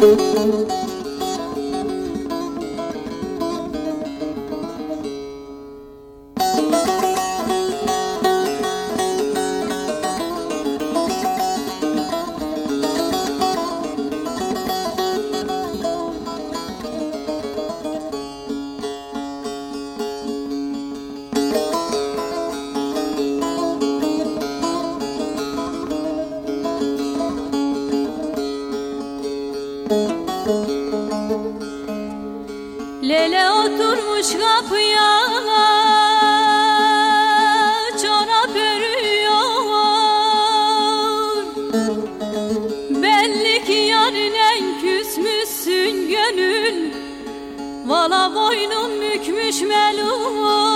Música Lele oturmuş kapıya çorap örüyor. Belli ki yarinen küsmüşsün gönül Vala boynun bükmüş melul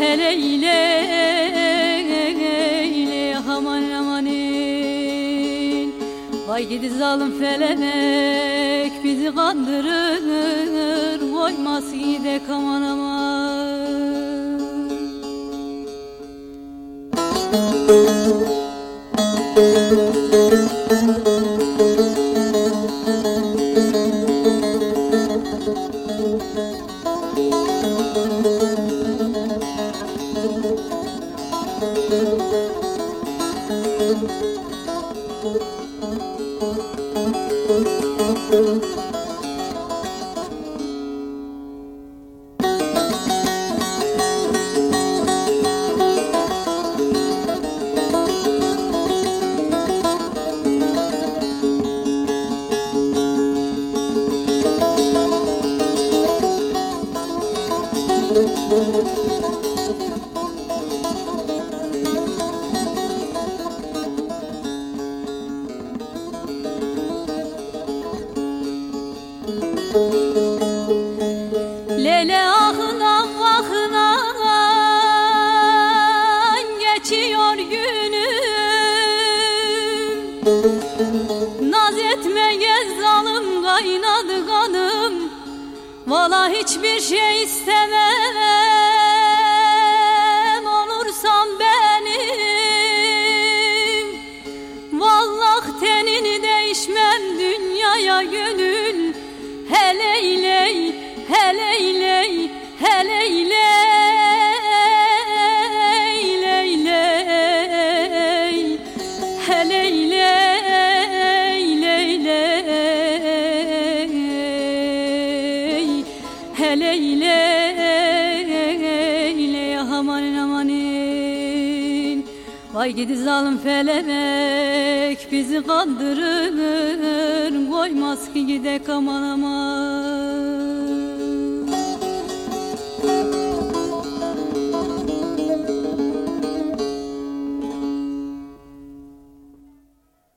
Heleyley, aman amanin Vay gidi zalim felenek bizi kandırır. Koymaz gide aman aman Lele Naz etme gez zalim kaynadı kanım. Valla hiçbir şey istemem. Olursam benim. Vallah tenini değişmem dünyaya gönül Vay gidi zalim felenek bizi kandırır Koymaz ki gidek aman aman